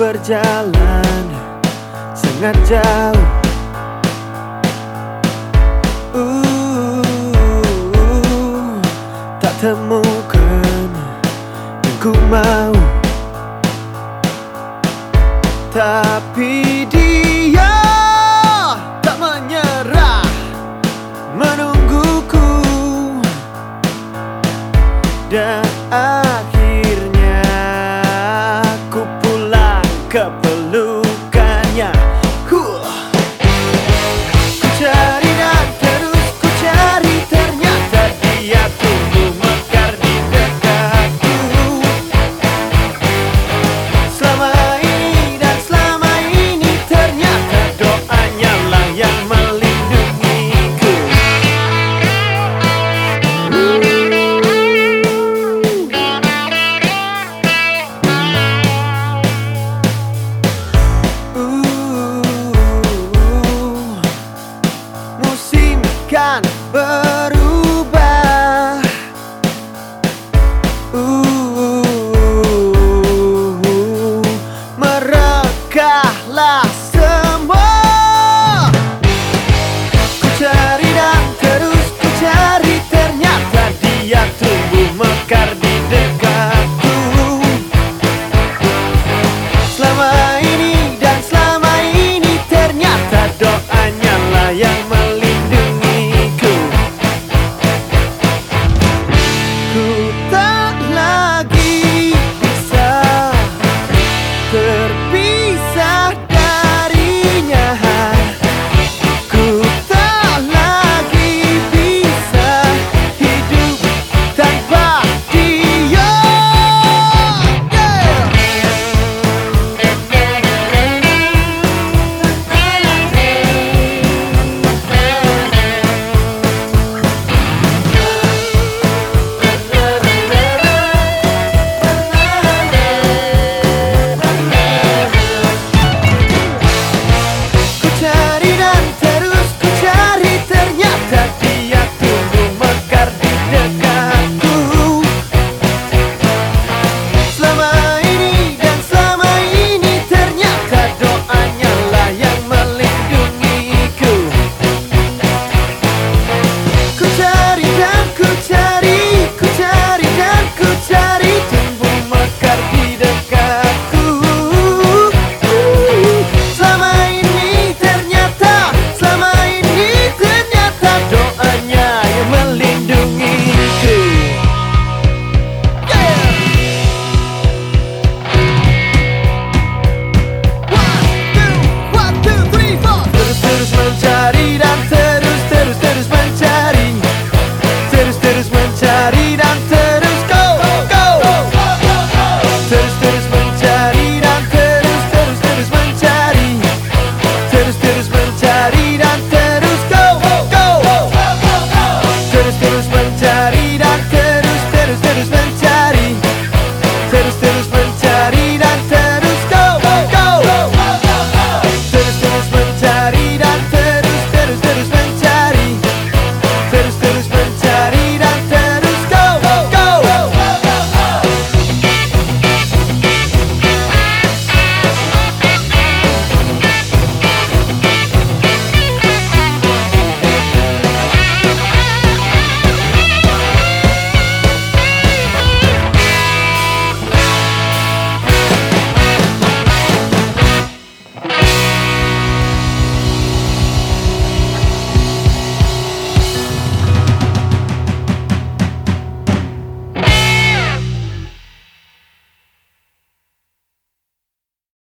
berjalan sangat jauh. Uh, tak temukan yang ku mau. Tapi up but